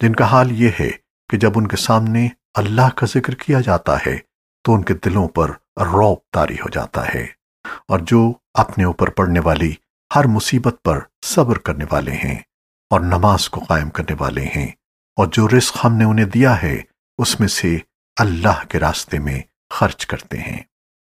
جن کا حال یہ ہے کہ جب ان کے سامنے اللہ کا ذکر کیا جاتا ہے، تو ان کے دلوں پر روب طاری ہو جاتا ہے۔ اور جو اپنے اوپر پڑنے والی ہر مصیبت پر صبر کرنے والے ہیں اور نماز کو قائم کرنے والے ہیں، اور جو رزق ہم نے انہیں دیا ہے، اس میں سے اللہ کے راستے میں خرچ کرتے ہیں۔